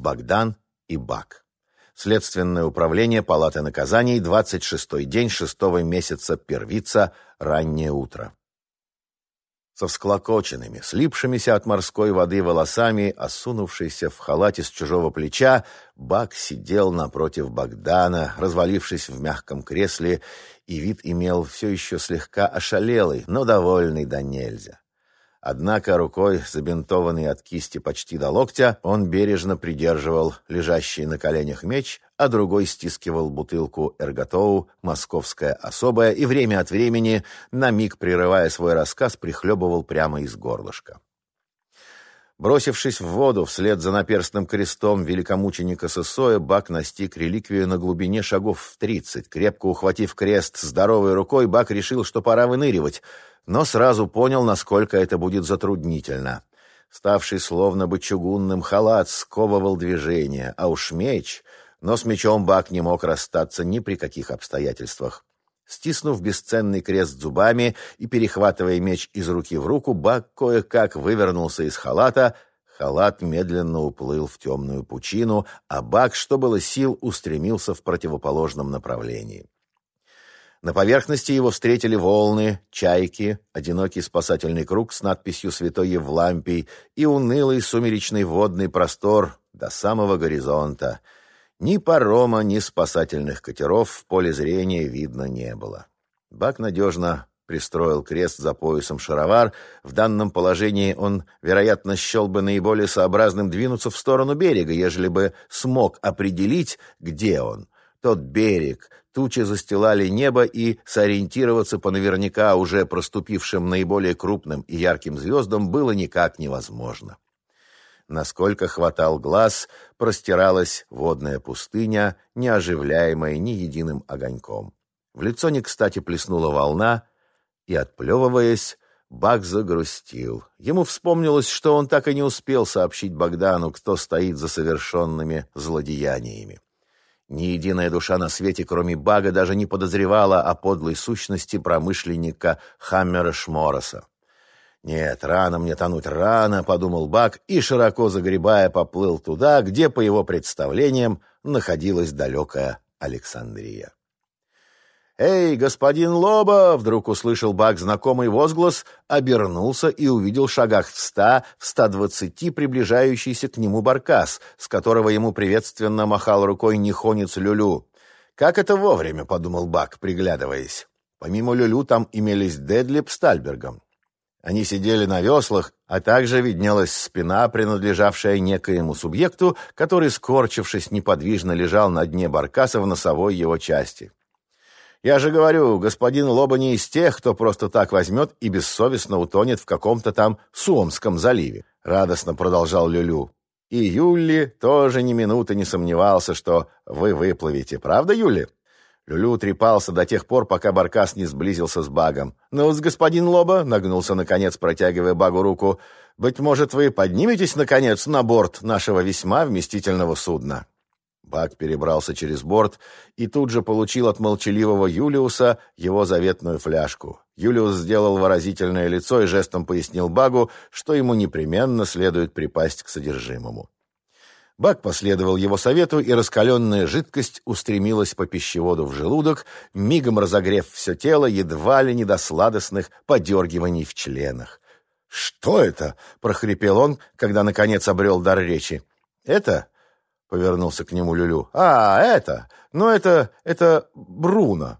Богдан и Бак. Следственное управление Палаты наказаний, 26-й день шестого месяца Первица, раннее утро. Со всклокоченными, слипшимися от морской воды волосами, осунувшийся в халате с чужого плеча, Бак сидел напротив Богдана, развалившись в мягком кресле, и вид имел все еще слегка ошалелый, но довольный до нельзя. Однако рукой, забинтованный от кисти почти до локтя, он бережно придерживал лежащий на коленях меч, а другой стискивал бутылку «Эрготоу», московская особая, и время от времени, на миг прерывая свой рассказ, прихлебывал прямо из горлышка. Бросившись в воду вслед за наперстным крестом великомученика Сысоя, Бак настиг реликвию на глубине шагов в тридцать. Крепко ухватив крест здоровой рукой, Бак решил, что пора выныривать — но сразу понял, насколько это будет затруднительно. Ставший словно бы чугунным халат сковывал движение, а уж меч... Но с мечом Бак не мог расстаться ни при каких обстоятельствах. Стиснув бесценный крест зубами и перехватывая меч из руки в руку, Бак кое-как вывернулся из халата. Халат медленно уплыл в темную пучину, а Бак, что было сил, устремился в противоположном направлении. На поверхности его встретили волны, чайки, одинокий спасательный круг с надписью «Святой Евлампий» и унылый сумеречный водный простор до самого горизонта. Ни парома, ни спасательных катеров в поле зрения видно не было. Бак надежно пристроил крест за поясом шаровар. В данном положении он, вероятно, счел бы наиболее сообразным двинуться в сторону берега, ежели бы смог определить, где он. Тот берег, тучи застилали небо, и сориентироваться по наверняка уже проступившим наиболее крупным и ярким звездам было никак невозможно. Насколько хватал глаз, простиралась водная пустыня, не оживляемая ни единым огоньком. В лицо не кстати плеснула волна, и, отплевываясь, Бак загрустил. Ему вспомнилось, что он так и не успел сообщить Богдану, кто стоит за совершенными злодеяниями. Ни единая душа на свете, кроме Бага, даже не подозревала о подлой сущности промышленника Хаммера Шмороса. «Нет, рано мне тонуть, рано», — подумал Баг и, широко загребая, поплыл туда, где, по его представлениям, находилась далекая Александрия. «Эй, господин Лоба!» — вдруг услышал Бак знакомый возглас, обернулся и увидел в шагах в ста, в ста двадцати приближающийся к нему баркас, с которого ему приветственно махал рукой нехонец Люлю. «Как это вовремя!» — подумал Бак, приглядываясь. Помимо Люлю там имелись Дедлип с Тальбергом. Они сидели на веслах, а также виднелась спина, принадлежавшая некоему субъекту, который, скорчившись, неподвижно лежал на дне баркаса в носовой его части. Я же говорю, господин Лоба не из тех, кто просто так возьмет и бессовестно утонет в каком-то там Суомском заливе», — радостно продолжал Люлю. «И Юли тоже ни минуты не сомневался, что вы выплывете. Правда, Юли?» Люлю трепался до тех пор, пока Баркас не сблизился с Багом. «Ну, с господин Лоба», — нагнулся наконец, протягивая Багу руку, «быть может, вы подниметесь, наконец, на борт нашего весьма вместительного судна?» Бак перебрался через борт и тут же получил от молчаливого Юлиуса его заветную фляжку. Юлиус сделал выразительное лицо и жестом пояснил Багу, что ему непременно следует припасть к содержимому. Бак последовал его совету, и раскаленная жидкость устремилась по пищеводу в желудок, мигом разогрев все тело едва ли не до сладостных подергиваний в членах. «Что это?» — прохрипел он, когда, наконец, обрел дар речи. «Это повернулся к нему Люлю. А, это? Ну это это Бруно.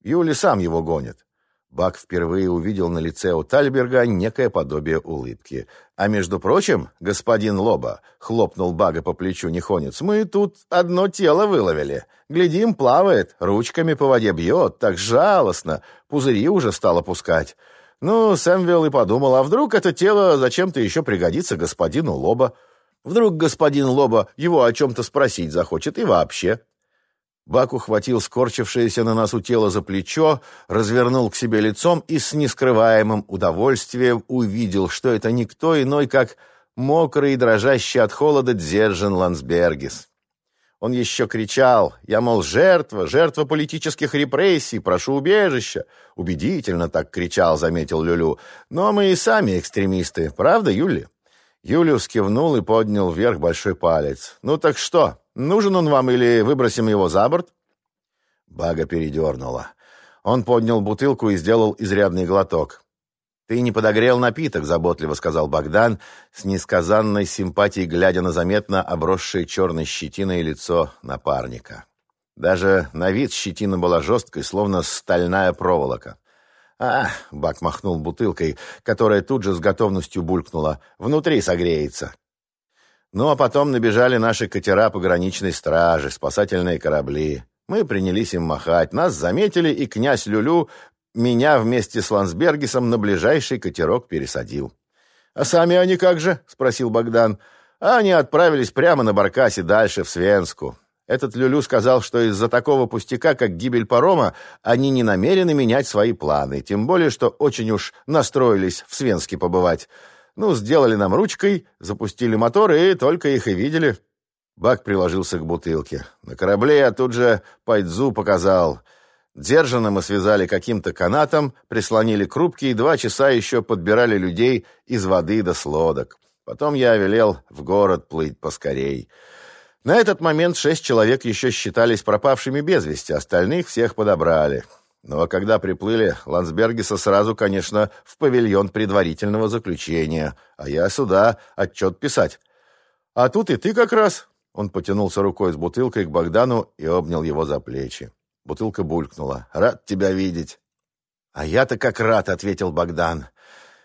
Юли сам его гонит. Бак впервые увидел на лице у Тальберга некое подобие улыбки. «А между прочим, господин Лоба», — хлопнул Бага по плечу Нехонец, — «мы тут одно тело выловили. Глядим, плавает, ручками по воде бьет, так жалостно, пузыри уже стало пускать». Ну, Сэмвилл и подумал, а вдруг это тело зачем-то еще пригодится господину Лоба. Вдруг господин Лоба его о чем-то спросить захочет и вообще. Бак ухватил скорчившееся на носу тело за плечо, развернул к себе лицом и с нескрываемым удовольствием увидел, что это никто иной, как мокрый и дрожащий от холода Дзержин Лансбергис. Он еще кричал, я, мол, жертва, жертва политических репрессий, прошу убежища. Убедительно так кричал, заметил Люлю. Но мы и сами экстремисты, правда, Юли? Юлиус кивнул и поднял вверх большой палец. «Ну так что, нужен он вам или выбросим его за борт?» Бага передернула. Он поднял бутылку и сделал изрядный глоток. «Ты не подогрел напиток», — заботливо сказал Богдан, с несказанной симпатией глядя на заметно обросшее черной щетиной лицо напарника. Даже на вид щетина была жесткой, словно стальная проволока. «А!» — Бак махнул бутылкой, которая тут же с готовностью булькнула. «Внутри согреется». Ну, а потом набежали наши катера пограничной стражи, спасательные корабли. Мы принялись им махать. Нас заметили, и князь Люлю меня вместе с Лансбергисом на ближайший катерок пересадил. «А сами они как же?» — спросил Богдан. А они отправились прямо на баркасе дальше, в Свенску. Этот Люлю сказал, что из-за такого пустяка, как гибель парома, они не намерены менять свои планы, тем более, что очень уж настроились в Свенске побывать. Ну, сделали нам ручкой, запустили мотор, и только их и видели. Бак приложился к бутылке. На корабле я тут же Пайдзу показал. Держано мы связали каким-то канатом, прислонили к рубке и два часа еще подбирали людей из воды до слодок. Потом я велел в город плыть поскорей. На этот момент шесть человек еще считались пропавшими без вести, остальных всех подобрали. Но когда приплыли, Ландсбергиса сразу, конечно, в павильон предварительного заключения, а я сюда отчет писать. А тут и ты как раз. Он потянулся рукой с бутылкой к Богдану и обнял его за плечи. Бутылка булькнула. «Рад тебя видеть». «А я-то как рад», — ответил Богдан.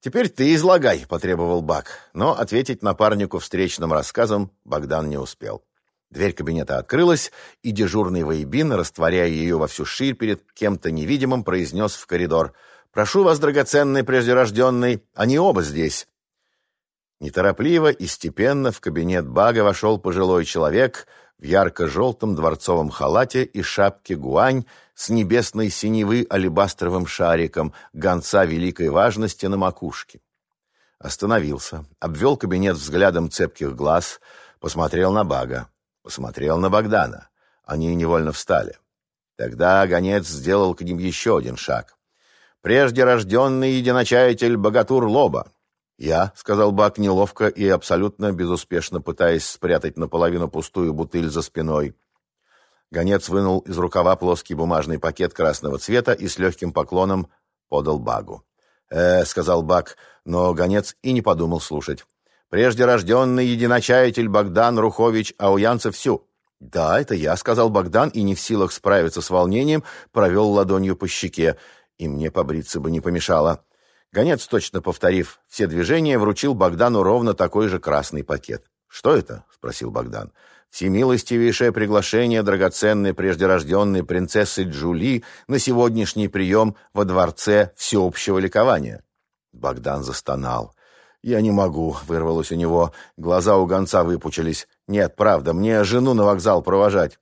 «Теперь ты излагай», — потребовал Бак. Но ответить напарнику встречным рассказом Богдан не успел. Дверь кабинета открылась, и дежурный воебин, растворяя ее во всю ширь перед кем-то невидимым, произнес в коридор. «Прошу вас, драгоценный преждерожденный, они оба здесь». Неторопливо и степенно в кабинет Бага вошел пожилой человек в ярко-желтом дворцовом халате и шапке гуань с небесной синевы алебастровым шариком, гонца великой важности на макушке. Остановился, обвел кабинет взглядом цепких глаз, посмотрел на Бага. Посмотрел на Богдана. Они невольно встали. Тогда гонец сделал к ним еще один шаг. «Прежде рожденный единочаятель Богатур Лоба». «Я», — сказал Бак неловко и абсолютно безуспешно пытаясь спрятать наполовину пустую бутыль за спиной. Гонец вынул из рукава плоский бумажный пакет красного цвета и с легким поклоном подал Багу. «Э», — сказал Бак, но гонец и не подумал слушать прежде рожденный единочаятель Богдан Рухович Ауянцев-Сю». «Да, это я», — сказал Богдан, и не в силах справиться с волнением, провел ладонью по щеке. И мне побриться бы не помешало. Гонец, точно повторив все движения, вручил Богдану ровно такой же красный пакет. «Что это?» — спросил Богдан. «Всемилостивейшее приглашение драгоценной преждерожденной принцессы Джули на сегодняшний прием во дворце всеобщего ликования». Богдан застонал. «Я не могу», — вырвалось у него. Глаза у гонца выпучились. «Нет, правда, мне жену на вокзал провожать».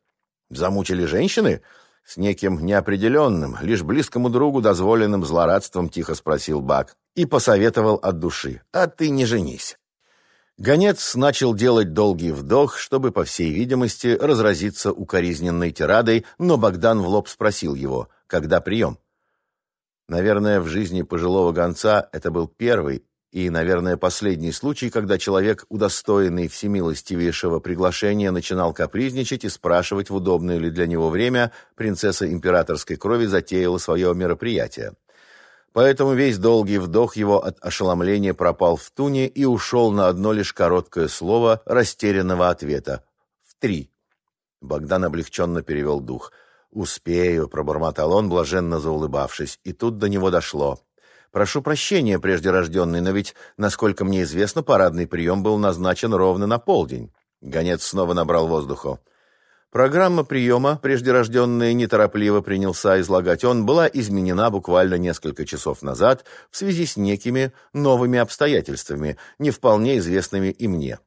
«Замучили женщины?» С неким неопределенным, лишь близкому другу дозволенным злорадством тихо спросил Бак и посоветовал от души. «А ты не женись». Гонец начал делать долгий вдох, чтобы, по всей видимости, разразиться укоризненной тирадой, но Богдан в лоб спросил его, когда прием. Наверное, в жизни пожилого гонца это был первый и, наверное, последний случай, когда человек, удостоенный всемилостивейшего приглашения, начинал капризничать и спрашивать, в удобное ли для него время принцесса императорской крови затеяла свое мероприятие. Поэтому весь долгий вдох его от ошеломления пропал в туне и ушел на одно лишь короткое слово растерянного ответа. В три. Богдан облегченно перевел дух. «Успею», — пробормотал он, блаженно заулыбавшись, и тут до него дошло. Прошу прощения, прежде рожденный, но ведь, насколько мне известно, парадный прием был назначен ровно на полдень. Гонец снова набрал воздуху. Программа приема, преждерожденная неторопливо принялся излагать он, была изменена буквально несколько часов назад в связи с некими новыми обстоятельствами, не вполне известными и мне.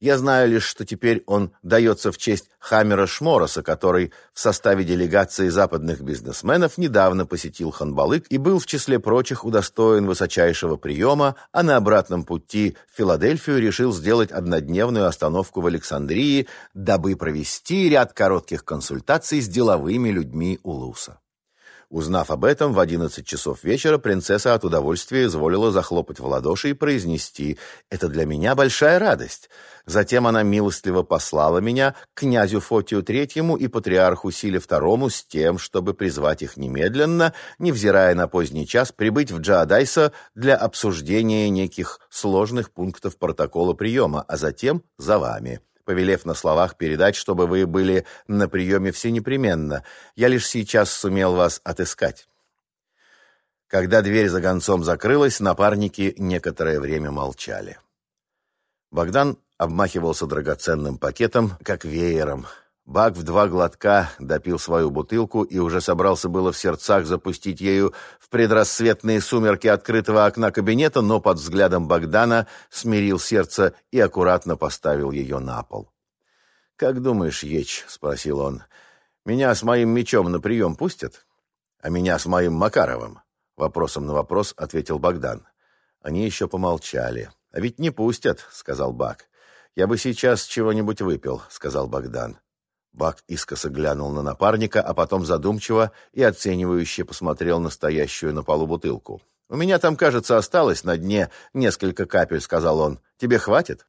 Я знаю лишь, что теперь он дается в честь Хаммера Шмороса, который в составе делегации западных бизнесменов недавно посетил Ханбалык и был в числе прочих удостоен высочайшего приема, а на обратном пути в Филадельфию решил сделать однодневную остановку в Александрии, дабы провести ряд коротких консультаций с деловыми людьми Улуса. Узнав об этом, в одиннадцать часов вечера принцесса от удовольствия изволила захлопать в ладоши и произнести «Это для меня большая радость». Затем она милостливо послала меня к князю Фотию Третьему и патриарху Силе Второму с тем, чтобы призвать их немедленно, невзирая на поздний час, прибыть в Джаадайса для обсуждения неких сложных пунктов протокола приема, а затем за вами повелев на словах передать, чтобы вы были на приеме все непременно. Я лишь сейчас сумел вас отыскать». Когда дверь за гонцом закрылась, напарники некоторое время молчали. Богдан обмахивался драгоценным пакетом, как веером, Бак в два глотка допил свою бутылку и уже собрался было в сердцах запустить ею в предрассветные сумерки открытого окна кабинета, но под взглядом Богдана смирил сердце и аккуратно поставил ее на пол. «Как думаешь, Еч?» — спросил он. «Меня с моим мечом на прием пустят?» «А меня с моим Макаровым?» Вопросом на вопрос ответил Богдан. Они еще помолчали. «А ведь не пустят», — сказал Бак. «Я бы сейчас чего-нибудь выпил», — сказал Богдан. Бак искоса глянул на напарника, а потом задумчиво и оценивающе посмотрел на стоящую на полу бутылку. «У меня там, кажется, осталось на дне несколько капель», — сказал он. «Тебе хватит?»